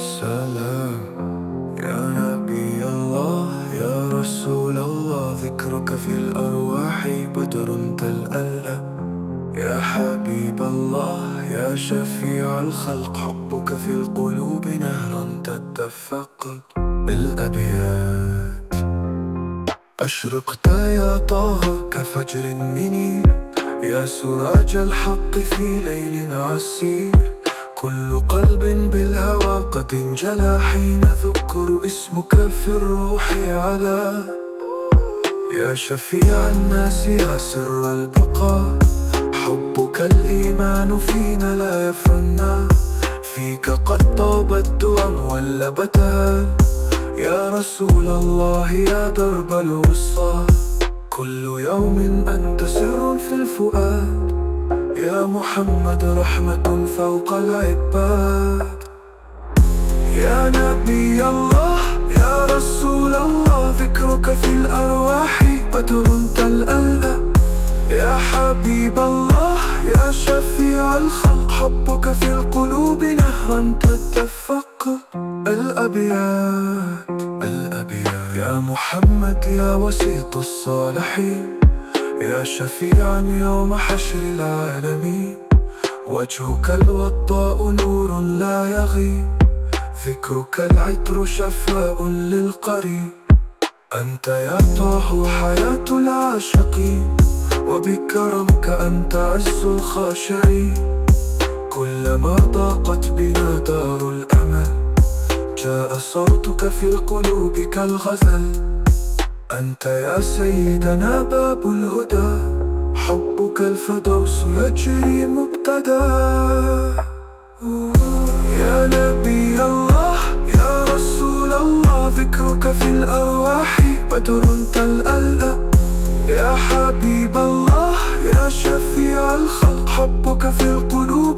سلام يا نبي الله يا رسول الله ذكرك في الأرواح بدر تلألأ. يا حبيب الله يا شفيع الخلق حبك في القلوب نهرا تتفق بالأبيات. أشرقت يا طه كفجر مني يا سراج الحق في ليل عسير. كل قلب بالهوى قد انجلى حين ذكر اسمك في الروح على. يا شفيع الناس يا سر البقاء. حبك الإيمان فينا لا يفنى. فيك قد طابت دعا ولبتها يا رسول الله يا درب الوصال. كل يوم أنت سر في الفؤاد. يا محمد رحمة فوق العباد. يا نبي الله يا رسول الله ذكرك في الأرواح بدر تلألأ يا حبيب الله يا شفيع الخلق حبك في القلوب نهرا تتفق. الأبيات الأبيات. يا محمد يا وسيط الصالحين. يا شفيعا يوم حشر العالمين وجهك الوضاء نور لا يغيب ذكرك العطر شفاء للقريب. أنت يا طه حياة العاشقين وبكرمك أنت عز الخاشعين. كلما ضاقت بنا دار الأمل جاء صوتك في القلوب كالغزل. أنت يا سيدنا باب الهدى حبك الفردوس يجري مبتدى يا نبي الله يا رسول الله ذكرك في الأرواح بدر تلألأ. يا حبيب الله يا شفيع الخلق حبك في القلوب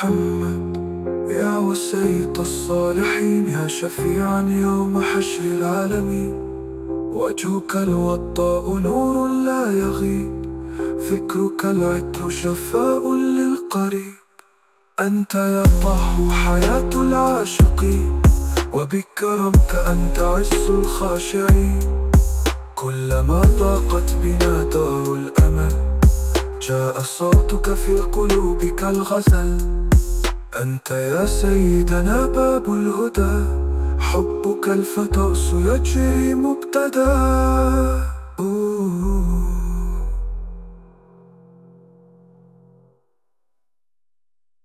محمد يا وسيط الصالحين يا شفيعا يوم حشر العالمين. وجهك الوضاء نور لا يغيب فكرك العطر شفاء للقريب. أنت يا طه حياة العاشقين وبكرمك أنت عز الخاشعين. كلما ضاقت بنا دار الأمل جاء صوتك في القلوب كالغزل أنت يا سيدنا باب الهدى. حبك الفردوس يجري مبتدى أوه